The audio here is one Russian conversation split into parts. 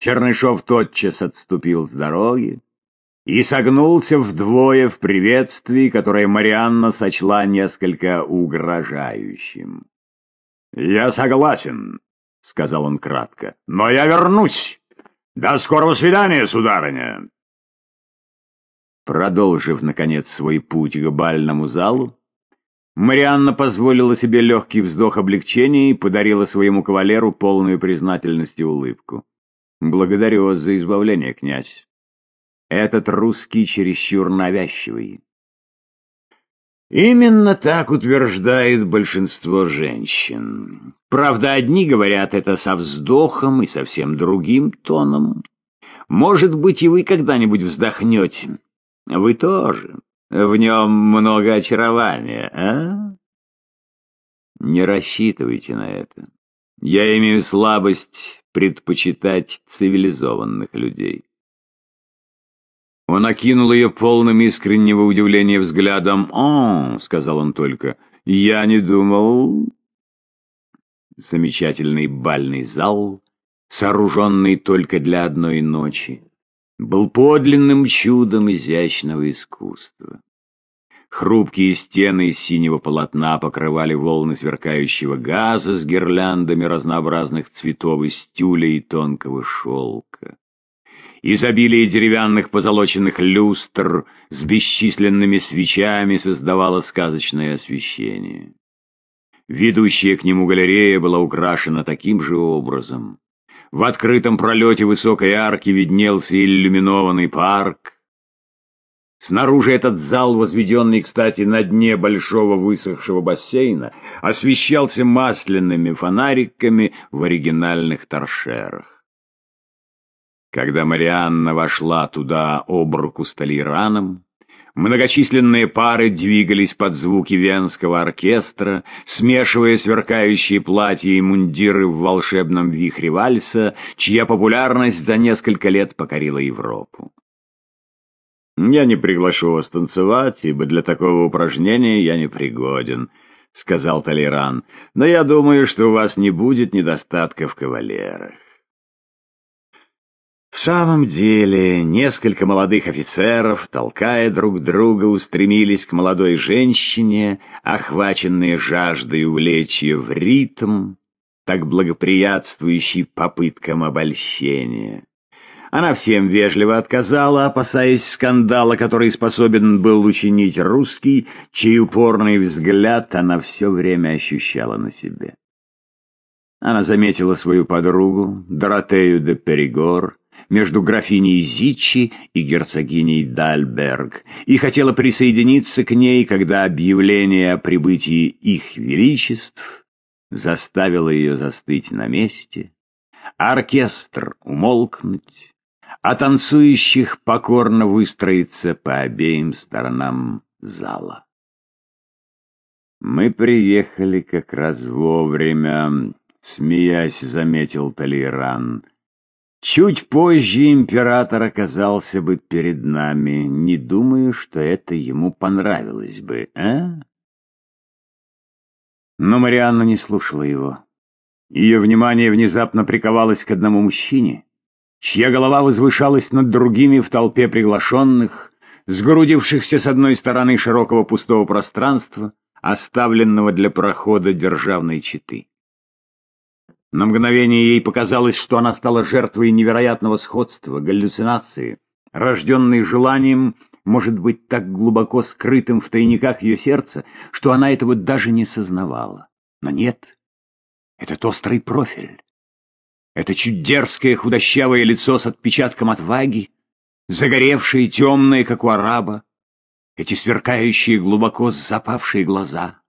Чернышов тотчас отступил с дороги и согнулся вдвое в приветствии, которое Марианна сочла несколько угрожающим. «Я согласен», — сказал он кратко, — «но я вернусь. До скорого свидания, сударыня». Продолжив, наконец, свой путь к бальному залу, Марианна позволила себе легкий вздох облегчения и подарила своему кавалеру полную признательности улыбку. «Благодарю вас за избавление, князь. Этот русский чересчур навязчивый». Именно так утверждает большинство женщин. Правда, одни говорят это со вздохом и совсем другим тоном. Может быть, и вы когда-нибудь вздохнете. Вы тоже. В нем много очарования, а? Не рассчитывайте на это. Я имею слабость предпочитать цивилизованных людей. Он окинул ее полным искреннего удивления взглядом. «О», — сказал он только, — «я не думал...» Замечательный бальный зал, сооруженный только для одной ночи, был подлинным чудом изящного искусства. Хрупкие стены из синего полотна покрывали волны сверкающего газа с гирляндами разнообразных цветов из тюля и тонкого шелка. Изобилие деревянных позолоченных люстр с бесчисленными свечами создавало сказочное освещение. Ведущая к нему галерея была украшена таким же образом. В открытом пролете высокой арки виднелся иллюминованный парк. Снаружи этот зал, возведенный, кстати, на дне большого высохшего бассейна, освещался масляными фонариками в оригинальных торшерах. Когда Марианна вошла туда об руку с Толераном, Многочисленные пары двигались под звуки венского оркестра, смешивая сверкающие платья и мундиры в волшебном вихре вальса, чья популярность за несколько лет покорила Европу. «Я не приглашу вас танцевать, ибо для такого упражнения я не пригоден», — сказал Толеран, — «но я думаю, что у вас не будет недостатка в кавалерах». В самом деле, несколько молодых офицеров, толкая друг друга, устремились к молодой женщине, охваченные жаждой увлечь ее в ритм, так благоприятствующий попыткам обольщения. Она всем вежливо отказала, опасаясь скандала, который способен был учинить русский, чей упорный взгляд она все время ощущала на себе. Она заметила свою подругу, Доротею де Перегор, между графиней Зичи и герцогиней Дальберг, и хотела присоединиться к ней, когда объявление о прибытии их величеств заставило ее застыть на месте, оркестр умолкнуть, а танцующих покорно выстроиться по обеим сторонам зала. «Мы приехали как раз вовремя», — смеясь заметил Толейран. Чуть позже император оказался бы перед нами. Не думаю, что это ему понравилось бы, а? Но Марианна не слушала его. Ее внимание внезапно приковалось к одному мужчине, чья голова возвышалась над другими в толпе приглашенных, сгрудившихся с одной стороны широкого пустого пространства, оставленного для прохода державной четы. На мгновение ей показалось, что она стала жертвой невероятного сходства, галлюцинации, рожденной желанием, может быть, так глубоко скрытым в тайниках ее сердца, что она этого даже не сознавала. Но нет, этот острый профиль, это чуть дерзкое худощавое лицо с отпечатком отваги, загоревшие темные, как у араба, эти сверкающие глубоко запавшие глаза,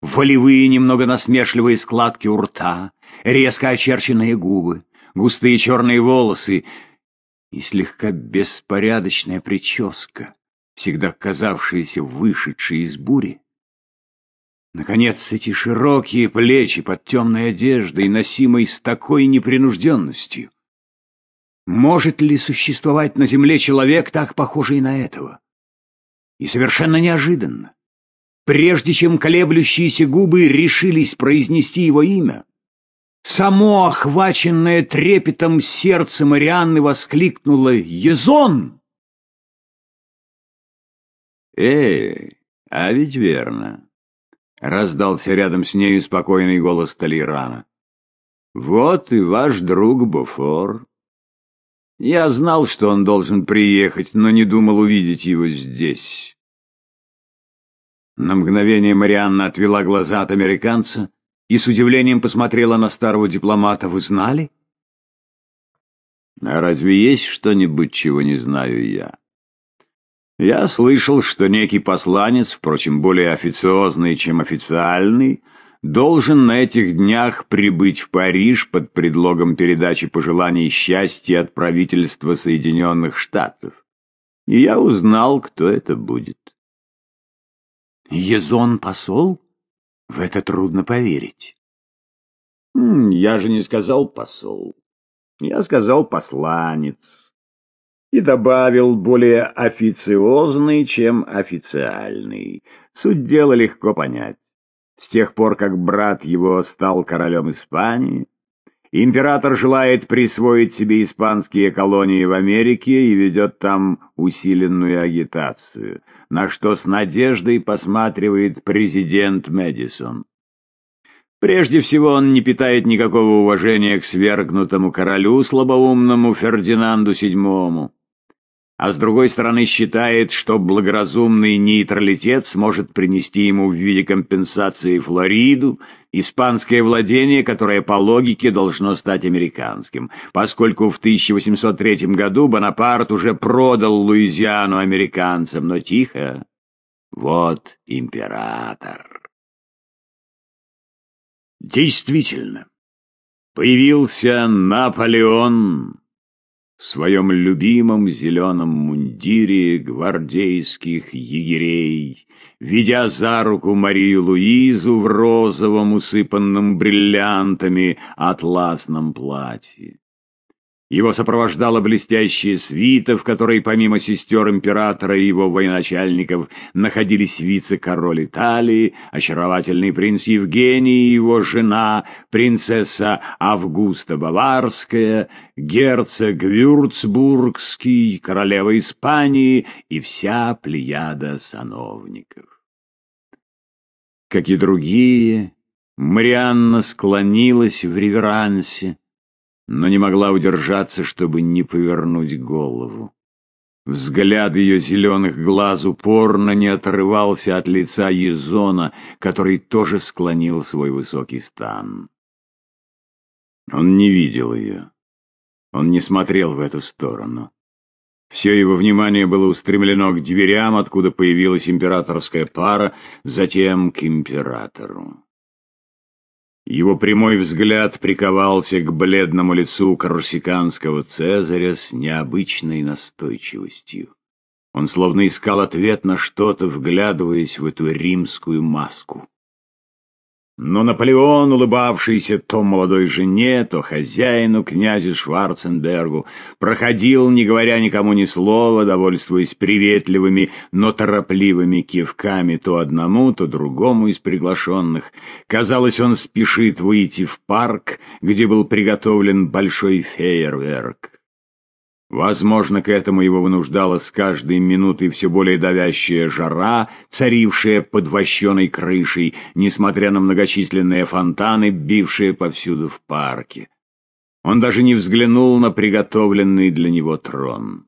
волевые немного насмешливые складки у рта, резко очерченные губы, густые черные волосы и слегка беспорядочная прическа, всегда казавшаяся вышедшей из бури. Наконец, эти широкие плечи под темной одеждой, носимой с такой непринужденностью. Может ли существовать на земле человек, так похожий на этого? И совершенно неожиданно, прежде чем колеблющиеся губы решились произнести его имя, Само охваченное трепетом сердце Марианны воскликнуло «Езон!» «Эй, а ведь верно!» — раздался рядом с нею спокойный голос Толерана. «Вот и ваш друг Буфор. Я знал, что он должен приехать, но не думал увидеть его здесь». На мгновение Марианна отвела глаза от американца и с удивлением посмотрела на старого дипломата. «Вы знали?» «А разве есть что-нибудь, чего не знаю я?» «Я слышал, что некий посланец, впрочем, более официозный, чем официальный, должен на этих днях прибыть в Париж под предлогом передачи пожеланий счастья от правительства Соединенных Штатов. И я узнал, кто это будет». «Езон посол?» В это трудно поверить. Я же не сказал посол. Я сказал посланец. И добавил более официозный, чем официальный. Суть дела легко понять. С тех пор, как брат его стал королем Испании, Император желает присвоить себе испанские колонии в Америке и ведет там усиленную агитацию, на что с надеждой посматривает президент Мэдисон. Прежде всего, он не питает никакого уважения к свергнутому королю слабоумному Фердинанду VII а с другой стороны считает, что благоразумный нейтралитет сможет принести ему в виде компенсации Флориду, испанское владение, которое по логике должно стать американским, поскольку в 1803 году Бонапарт уже продал Луизиану американцам, но тихо, вот император. Действительно, появился Наполеон, в своем любимом зеленом мундире гвардейских егерей, ведя за руку Марию Луизу в розовом, усыпанном бриллиантами атласном платье. Его сопровождала блестящая свита, в которой помимо сестер императора и его военачальников находились вице-король Италии, очаровательный принц Евгений и его жена, принцесса Августа Баварская, герцог Вюрцбургский, королева Испании и вся плеяда сановников. Как и другие, Марианна склонилась в реверансе, но не могла удержаться, чтобы не повернуть голову. Взгляд ее зеленых глаз упорно не отрывался от лица Езона, который тоже склонил свой высокий стан. Он не видел ее. Он не смотрел в эту сторону. Все его внимание было устремлено к дверям, откуда появилась императорская пара, затем к императору. Его прямой взгляд приковался к бледному лицу корсиканского цезаря с необычной настойчивостью. Он словно искал ответ на что-то, вглядываясь в эту римскую маску. Но Наполеон, улыбавшийся то молодой жене, то хозяину, князю Шварценбергу, проходил, не говоря никому ни слова, довольствуясь приветливыми, но торопливыми кивками то одному, то другому из приглашенных. Казалось, он спешит выйти в парк, где был приготовлен большой фейерверк. Возможно, к этому его вынуждала с каждой минутой все более давящая жара, царившая под вощеной крышей, несмотря на многочисленные фонтаны, бившие повсюду в парке. Он даже не взглянул на приготовленный для него трон.